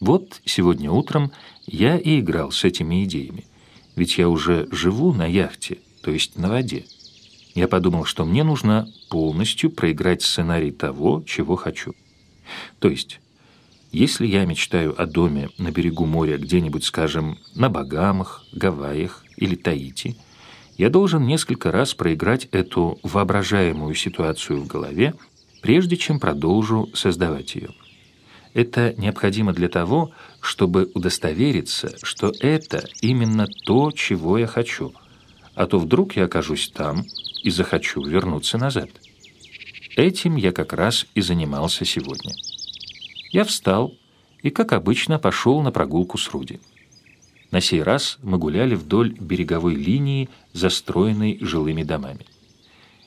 Вот сегодня утром я и играл с этими идеями. Ведь я уже живу на яхте, то есть на воде. Я подумал, что мне нужно полностью проиграть сценарий того, чего хочу. То есть, если я мечтаю о доме на берегу моря где-нибудь, скажем, на Багамах, Гавайях или Таити, я должен несколько раз проиграть эту воображаемую ситуацию в голове, прежде чем продолжу создавать ее. Это необходимо для того, чтобы удостовериться, что это именно то, чего я хочу, а то вдруг я окажусь там и захочу вернуться назад. Этим я как раз и занимался сегодня. Я встал и, как обычно, пошел на прогулку с Руди. На сей раз мы гуляли вдоль береговой линии, застроенной жилыми домами.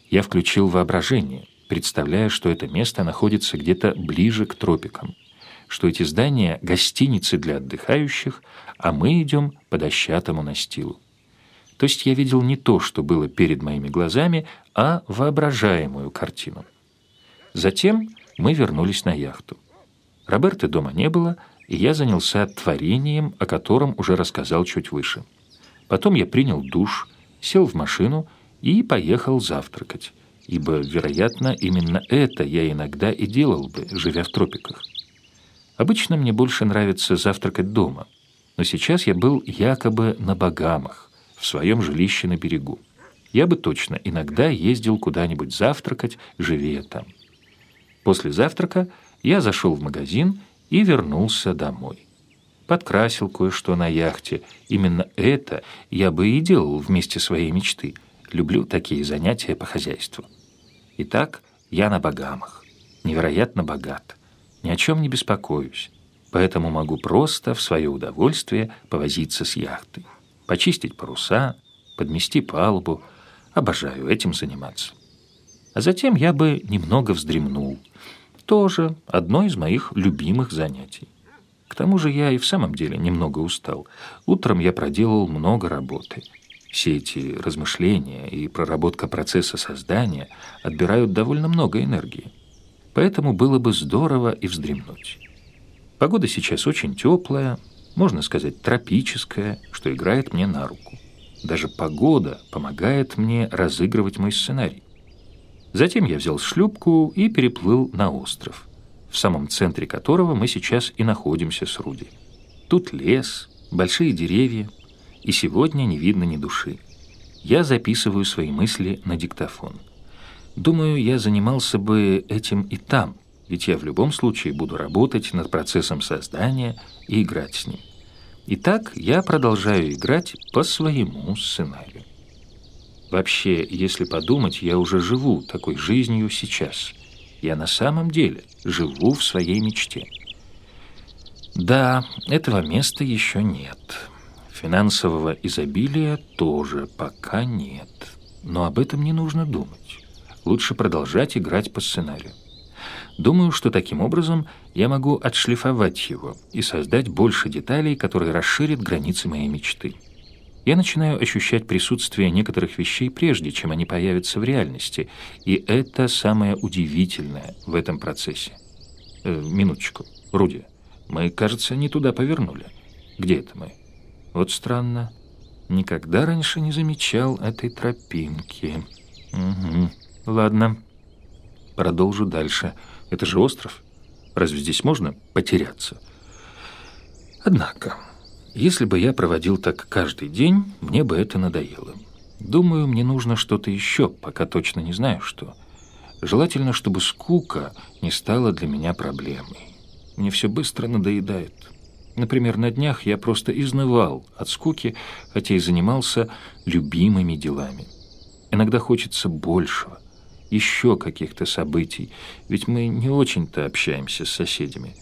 Я включил воображение, представляя, что это место находится где-то ближе к тропикам – что эти здания – гостиницы для отдыхающих, а мы идем по дощатому настилу. То есть я видел не то, что было перед моими глазами, а воображаемую картину. Затем мы вернулись на яхту. Роберты дома не было, и я занялся творением, о котором уже рассказал чуть выше. Потом я принял душ, сел в машину и поехал завтракать, ибо, вероятно, именно это я иногда и делал бы, живя в тропиках. Обычно мне больше нравится завтракать дома, но сейчас я был якобы на Багамах, в своем жилище на берегу. Я бы точно иногда ездил куда-нибудь завтракать, живее там. После завтрака я зашел в магазин и вернулся домой. Подкрасил кое-что на яхте. Именно это я бы и делал вместе своей мечты. Люблю такие занятия по хозяйству. Итак, я на Багамах. Невероятно богат ни о чем не беспокоюсь, поэтому могу просто в свое удовольствие повозиться с яхтой, почистить паруса, подмести палубу. Обожаю этим заниматься. А затем я бы немного вздремнул. Тоже одно из моих любимых занятий. К тому же я и в самом деле немного устал. Утром я проделал много работы. Все эти размышления и проработка процесса создания отбирают довольно много энергии поэтому было бы здорово и вздремнуть. Погода сейчас очень теплая, можно сказать, тропическая, что играет мне на руку. Даже погода помогает мне разыгрывать мой сценарий. Затем я взял шлюпку и переплыл на остров, в самом центре которого мы сейчас и находимся с Руди. Тут лес, большие деревья, и сегодня не видно ни души. Я записываю свои мысли на диктофон. Думаю, я занимался бы этим и там, ведь я в любом случае буду работать над процессом создания и играть с ним. Итак, я продолжаю играть по своему сценарию. Вообще, если подумать, я уже живу такой жизнью сейчас. Я на самом деле живу в своей мечте. Да, этого места еще нет. Финансового изобилия тоже пока нет. Но об этом не нужно думать лучше продолжать играть по сценарию. Думаю, что таким образом я могу отшлифовать его и создать больше деталей, которые расширят границы моей мечты. Я начинаю ощущать присутствие некоторых вещей прежде, чем они появятся в реальности, и это самое удивительное в этом процессе. Э, минуточку, Руди, мы, кажется, не туда повернули. Где это мы? Вот странно. Никогда раньше не замечал этой тропинки. Угу. Ладно, продолжу дальше. Это же остров. Разве здесь можно потеряться? Однако, если бы я проводил так каждый день, мне бы это надоело. Думаю, мне нужно что-то еще, пока точно не знаю что. Желательно, чтобы скука не стала для меня проблемой. Мне все быстро надоедает. Например, на днях я просто изнывал от скуки, хотя и занимался любимыми делами. Иногда хочется большего еще каких-то событий, ведь мы не очень-то общаемся с соседями.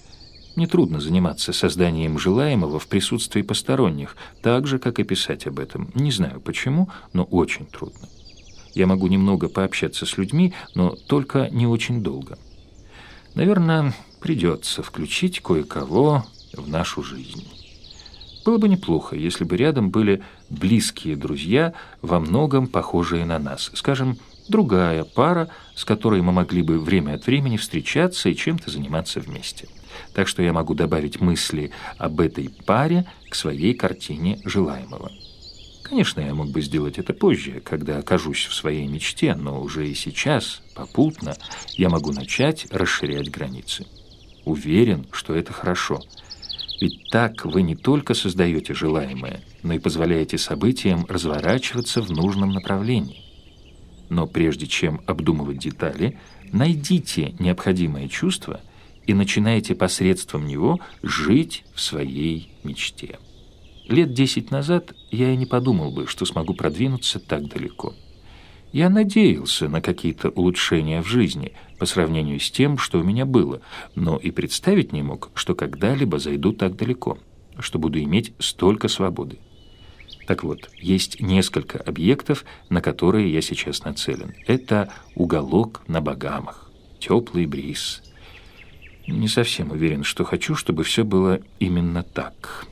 Нетрудно заниматься созданием желаемого в присутствии посторонних, так же, как и писать об этом. Не знаю почему, но очень трудно. Я могу немного пообщаться с людьми, но только не очень долго. Наверное, придется включить кое-кого в нашу жизнь. Было бы неплохо, если бы рядом были близкие друзья, во многом похожие на нас. Скажем, другая пара, с которой мы могли бы время от времени встречаться и чем-то заниматься вместе. так что я могу добавить мысли об этой паре к своей картине желаемого. Конечно, я мог бы сделать это позже, когда окажусь в своей мечте, но уже и сейчас, попутно, я могу начать расширять границы. Уверен, что это хорошо. Ведь так вы не только создаете желаемое, но и позволяете событиям разворачиваться в нужном направлении. Но прежде чем обдумывать детали, найдите необходимое чувство и начинайте посредством него жить в своей мечте. Лет десять назад я и не подумал бы, что смогу продвинуться так далеко. Я надеялся на какие-то улучшения в жизни по сравнению с тем, что у меня было, но и представить не мог, что когда-либо зайду так далеко, что буду иметь столько свободы. Так вот, есть несколько объектов, на которые я сейчас нацелен. Это уголок на Багамах, теплый бриз. Не совсем уверен, что хочу, чтобы все было именно так.